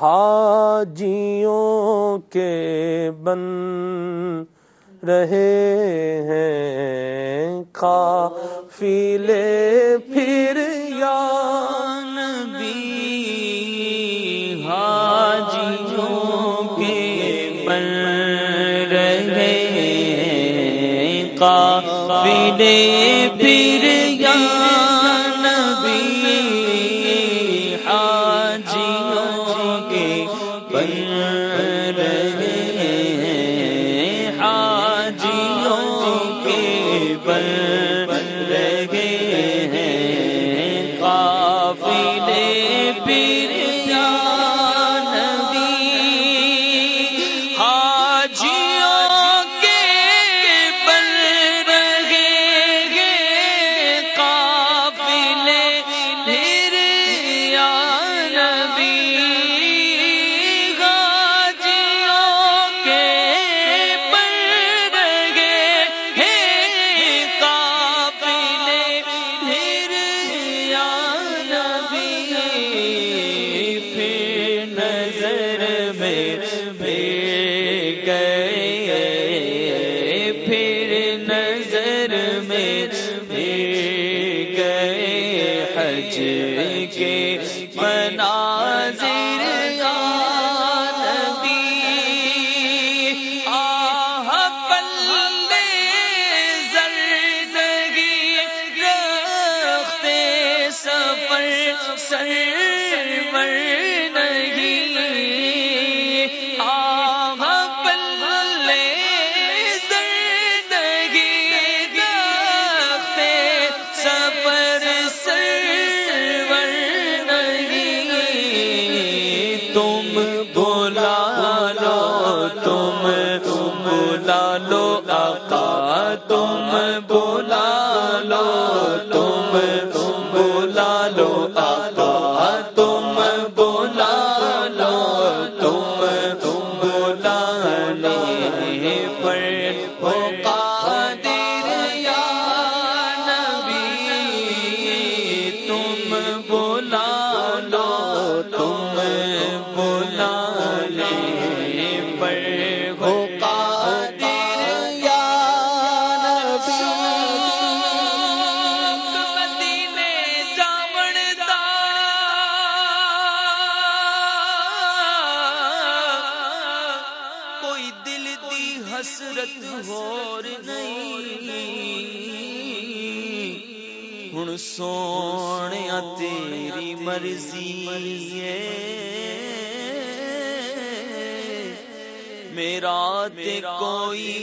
حاجیوں کے بن رہے ہیں۔ قافلے پھر یا نبی، حاجیوں کے بن رہے ہیں۔ قافلے پھر یا بن رہے ہیں حاجیوں کے بن رہے ہیں۔ قافلے پیر یا میں گئے حج کے مناظر یا سفر سرور۔ بلا لو آقا تم بو حسرت ہور نہیں۔ ہن سونے تیری مرضی ہے۔ میرا تے کوئی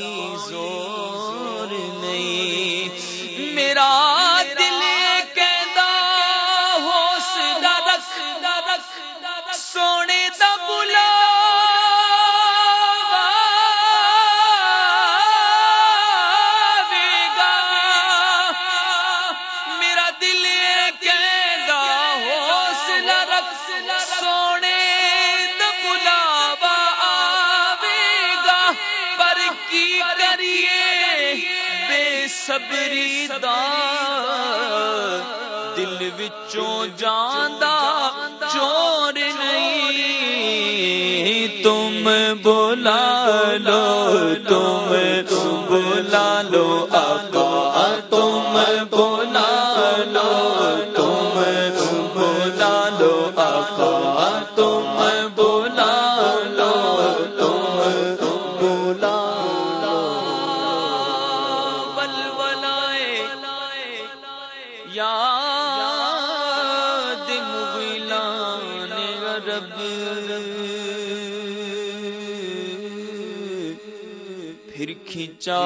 زور نہیں۔ میرا صبری دا دل وچوں جاندا چور نہیں، تم بلا لو، تم تم لو، آقا، تم بلا لو، تم تم لو، آقا، تم یا دم غلان رب پھر کھینچا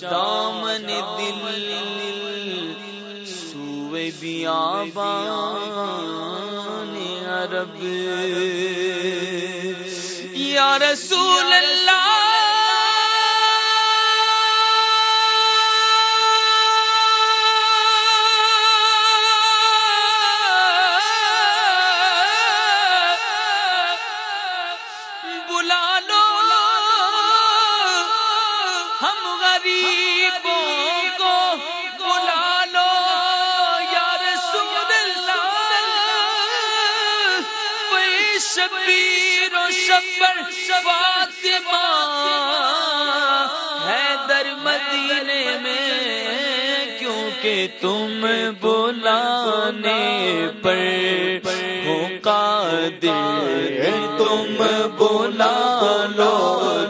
دامن دل سوئے بیابان عرب۔ یا رسول اللہ ہم کو بلا لو یا رسول اللہ شبیر و شبر، فاطمہ ہے در مدینے میں، کیونکہ تم بلانے پر ہو قادر تم بلا لو